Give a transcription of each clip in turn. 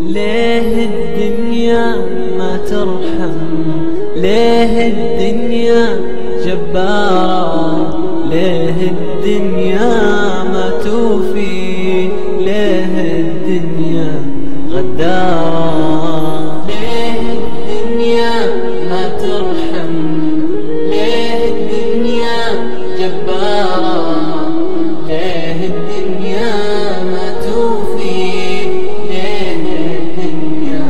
ليه الدنيا ما ترحم؟ ليه الدنيا جبارة؟ ليه الدنيا ما توفي؟ جبارة ليه الدنيا ما توفي. ليه الدنيا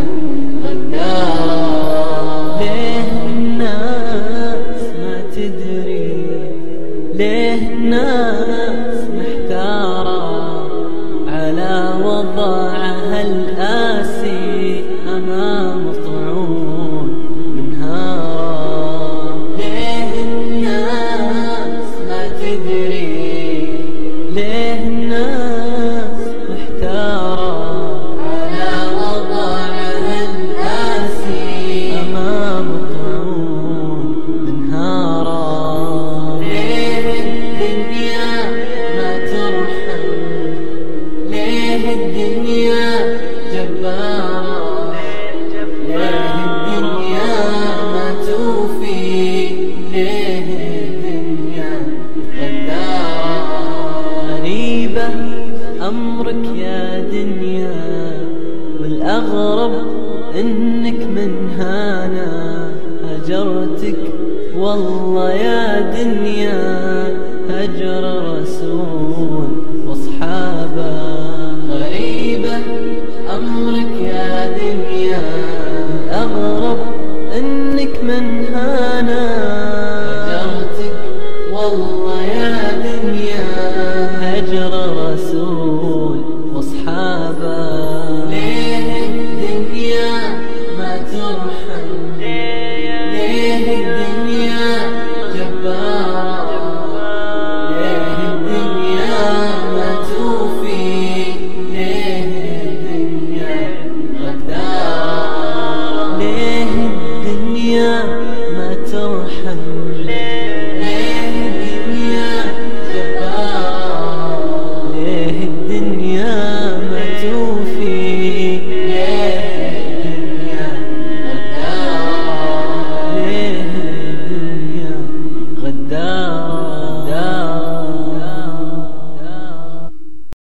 غدارة ليه الناس ما تدري؟ ليه الناس محتارة؟ على وضعها الآسي. ليه الناس محتارة. على وضعها الآسي أمام طعون منهارة ليه الدنيا ما ترحم؟ ليه الدنيا جبارة؟ أمرك يا دنيا والأغرب إنك من هانا هجرتك والله يا دنيا هجر رسول وأصحابه. غريبة أمرك يا دنيا الأغرب إنك من هانا هجرتك والله